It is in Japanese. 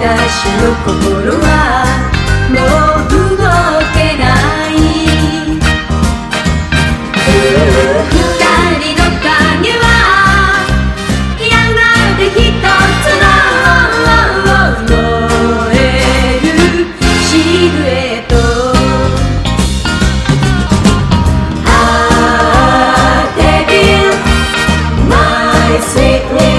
私の心はもう動けない二人の影はやがて一つの燃えるシルエットああ Devil sweet